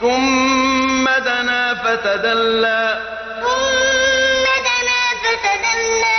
ثم دنا فتدلى. ثم دنا فتدلى.